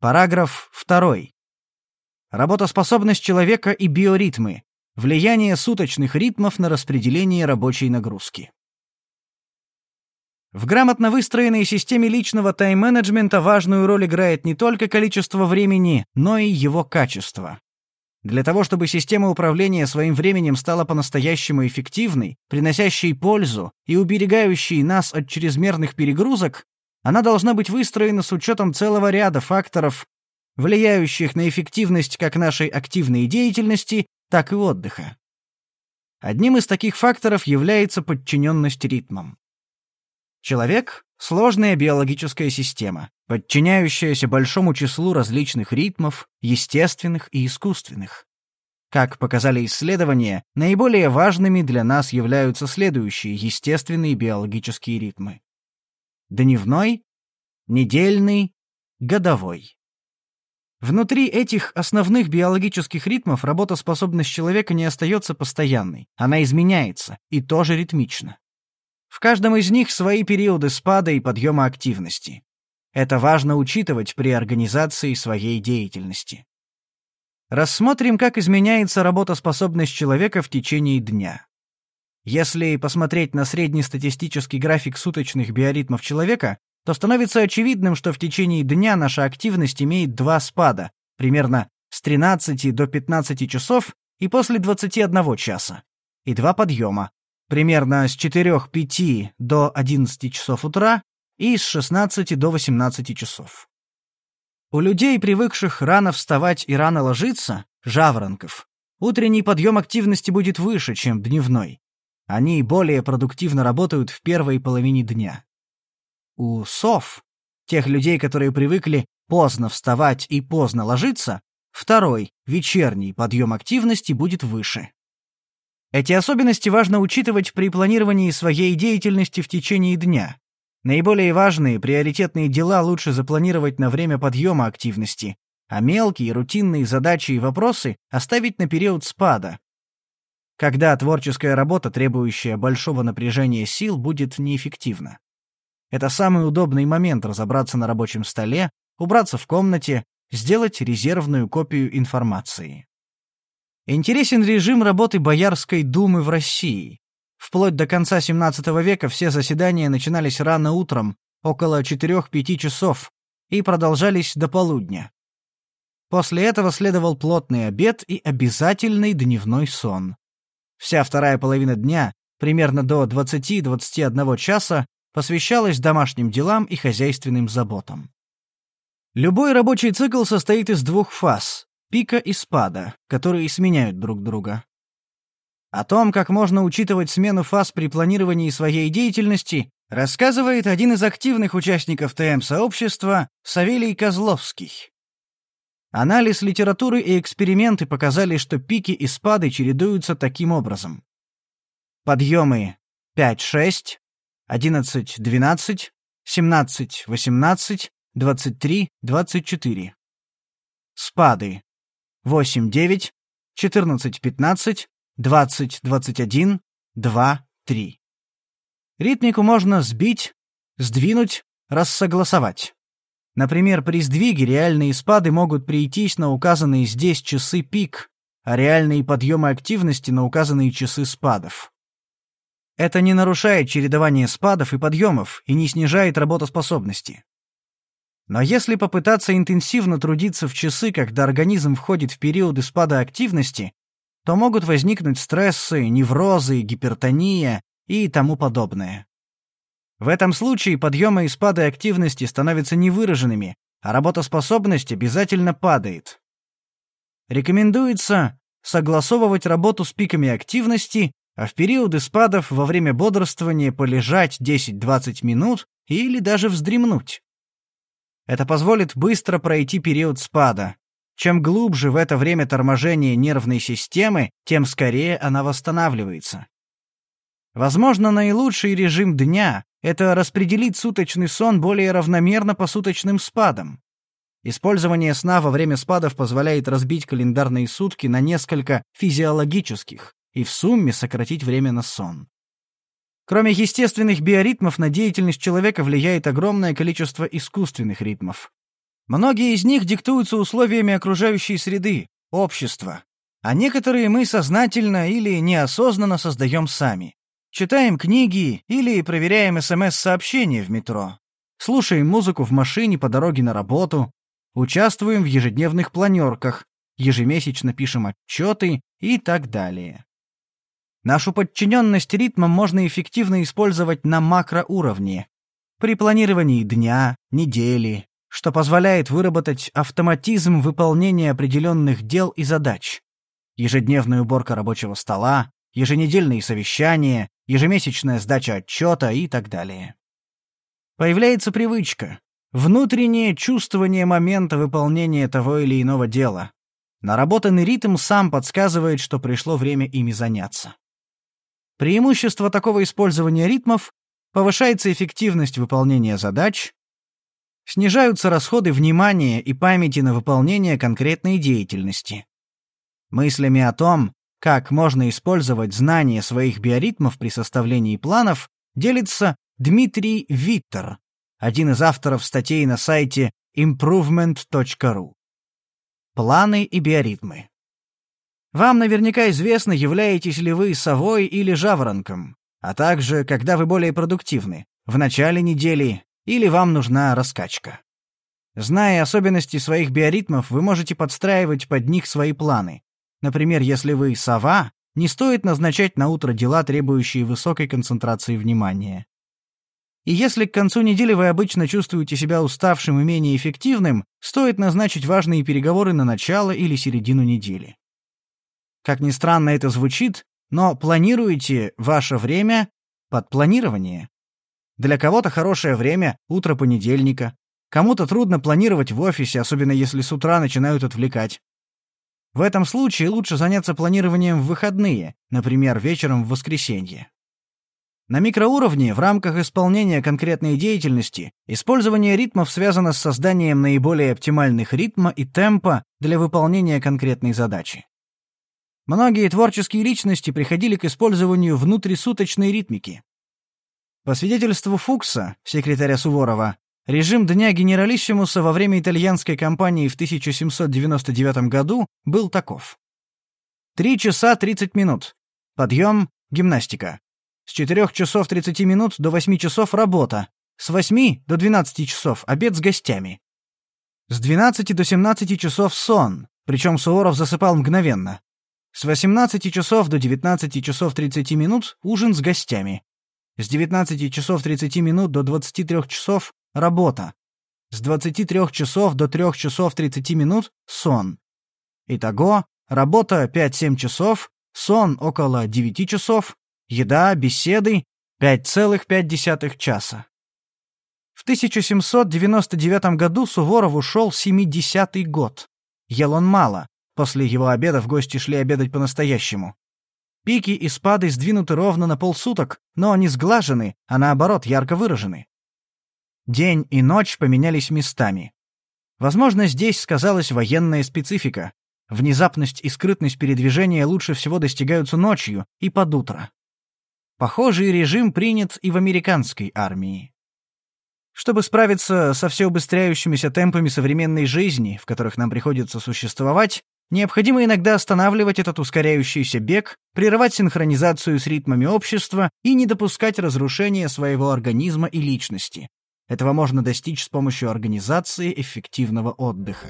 Параграф 2. Работоспособность человека и биоритмы. Влияние суточных ритмов на распределение рабочей нагрузки. В грамотно выстроенной системе личного тайм-менеджмента важную роль играет не только количество времени, но и его качество. Для того, чтобы система управления своим временем стала по-настоящему эффективной, приносящей пользу и уберегающей нас от чрезмерных перегрузок, она должна быть выстроена с учетом целого ряда факторов, влияющих на эффективность как нашей активной деятельности, так и отдыха. Одним из таких факторов является подчиненность ритмам. Человек — сложная биологическая система, подчиняющаяся большому числу различных ритмов, естественных и искусственных. Как показали исследования, наиболее важными для нас являются следующие естественные биологические ритмы. Дневной, недельный, годовой. Внутри этих основных биологических ритмов работоспособность человека не остается постоянной, она изменяется, и тоже ритмично. В каждом из них свои периоды спада и подъема активности. Это важно учитывать при организации своей деятельности. Рассмотрим, как изменяется работоспособность человека в течение дня. Если посмотреть на среднестатистический график суточных биоритмов человека, то становится очевидным, что в течение дня наша активность имеет два спада, примерно с 13 до 15 часов и после 21 часа, и два подъема, примерно с 4-5 до 11 часов утра и с 16 до 18 часов. У людей, привыкших рано вставать и рано ложиться, жаворонков, утренний подъем активности будет выше, чем дневной. Они более продуктивно работают в первой половине дня. У сов, тех людей, которые привыкли поздно вставать и поздно ложиться, второй, вечерний подъем активности будет выше. Эти особенности важно учитывать при планировании своей деятельности в течение дня. Наиболее важные, приоритетные дела лучше запланировать на время подъема активности, а мелкие, рутинные задачи и вопросы оставить на период спада. Когда творческая работа, требующая большого напряжения сил, будет неэффективна. Это самый удобный момент разобраться на рабочем столе, убраться в комнате, сделать резервную копию информации. Интересен режим работы Боярской думы в России. Вплоть до конца XVII века все заседания начинались рано утром, около 4-5 часов, и продолжались до полудня. После этого следовал плотный обед и обязательный дневной сон. Вся вторая половина дня, примерно до 20-21 часа, посвящалась домашним делам и хозяйственным заботам. Любой рабочий цикл состоит из двух фаз пика и спада, которые сменяют друг друга. О том, как можно учитывать смену фаз при планировании своей деятельности, рассказывает один из активных участников ТМ-сообщества Савелий Козловский. Анализ литературы и эксперименты показали, что пики и спады чередуются таким образом. Подъемы 5-6, 11-12, 17-18, 23-24. Спады 8-9, 14-15, 20-21, 2-3. Ритмику можно сбить, сдвинуть, рассогласовать. Например, при сдвиге реальные спады могут прийтись на указанные здесь часы пик, а реальные подъемы активности на указанные часы спадов. Это не нарушает чередование спадов и подъемов и не снижает работоспособности. Но если попытаться интенсивно трудиться в часы, когда организм входит в периоды спада активности, то могут возникнуть стрессы, неврозы, гипертония и тому подобное. В этом случае подъемы и спады активности становятся невыраженными, а работоспособность обязательно падает. Рекомендуется согласовывать работу с пиками активности, а в периоды спадов во время бодрствования полежать 10-20 минут или даже вздремнуть. Это позволит быстро пройти период спада. Чем глубже в это время торможение нервной системы, тем скорее она восстанавливается. Возможно, наилучший режим дня — это распределить суточный сон более равномерно по суточным спадам. Использование сна во время спадов позволяет разбить календарные сутки на несколько физиологических и в сумме сократить время на сон. Кроме естественных биоритмов, на деятельность человека влияет огромное количество искусственных ритмов. Многие из них диктуются условиями окружающей среды, общества, а некоторые мы сознательно или неосознанно создаем сами. Читаем книги или проверяем СМС-сообщения в метро. Слушаем музыку в машине по дороге на работу. Участвуем в ежедневных планерках. Ежемесячно пишем отчеты и так далее. Нашу подчиненность ритмам можно эффективно использовать на макроуровне. При планировании дня, недели, что позволяет выработать автоматизм выполнения определенных дел и задач. Ежедневная уборка рабочего стола, еженедельные совещания, ежемесячная сдача отчета и так далее. Появляется привычка, внутреннее чувствование момента выполнения того или иного дела. Наработанный ритм сам подсказывает, что пришло время ими заняться. Преимущество такого использования ритмов повышается эффективность выполнения задач, снижаются расходы внимания и памяти на выполнение конкретной деятельности. Мыслями о том, как можно использовать знания своих биоритмов при составлении планов, делится Дмитрий Виттер, один из авторов статей на сайте improvement.ru. Планы и биоритмы. Вам наверняка известно, являетесь ли вы совой или жаворонком, а также, когда вы более продуктивны, в начале недели или вам нужна раскачка. Зная особенности своих биоритмов, вы можете подстраивать под них свои планы, Например, если вы сова, не стоит назначать на утро дела, требующие высокой концентрации внимания. И если к концу недели вы обычно чувствуете себя уставшим и менее эффективным, стоит назначить важные переговоры на начало или середину недели. Как ни странно это звучит, но планируйте ваше время под планирование. Для кого-то хорошее время — утро понедельника. Кому-то трудно планировать в офисе, особенно если с утра начинают отвлекать. В этом случае лучше заняться планированием в выходные, например, вечером в воскресенье. На микроуровне, в рамках исполнения конкретной деятельности, использование ритмов связано с созданием наиболее оптимальных ритма и темпа для выполнения конкретной задачи. Многие творческие личности приходили к использованию внутрисуточной ритмики. По свидетельству Фукса, секретаря Суворова, Режим Дня Генералиссимуса во время итальянской кампании в 1799 году был таков. 3 часа 30 минут. Подъем, гимнастика. С 4 часов 30 минут до 8 часов работа. С 8 до 12 часов обед с гостями. С 12 до 17 часов сон, причем Суворов засыпал мгновенно. С 18 часов до 19 часов 30 минут ужин с гостями. С 19 часов 30 минут до 23 часов Работа. С 23 часов до 3 часов 30 минут – сон. Итого, работа 5-7 часов, сон около 9 часов, еда, беседы – 5,5 часа. В 1799 году Суворов ушел 70-й год. Ел он мало, после его обеда в гости шли обедать по-настоящему. Пики и спады сдвинуты ровно на полсуток, но они сглажены, а наоборот ярко выражены. День и ночь поменялись местами. Возможно, здесь сказалась военная специфика. Внезапность и скрытность передвижения лучше всего достигаются ночью и под утро. Похожий режим принят и в американской армии. Чтобы справиться со все убыстряющимися темпами современной жизни, в которых нам приходится существовать, необходимо иногда останавливать этот ускоряющийся бег, прерывать синхронизацию с ритмами общества и не допускать разрушения своего организма и личности. Этого можно достичь с помощью организации эффективного отдыха.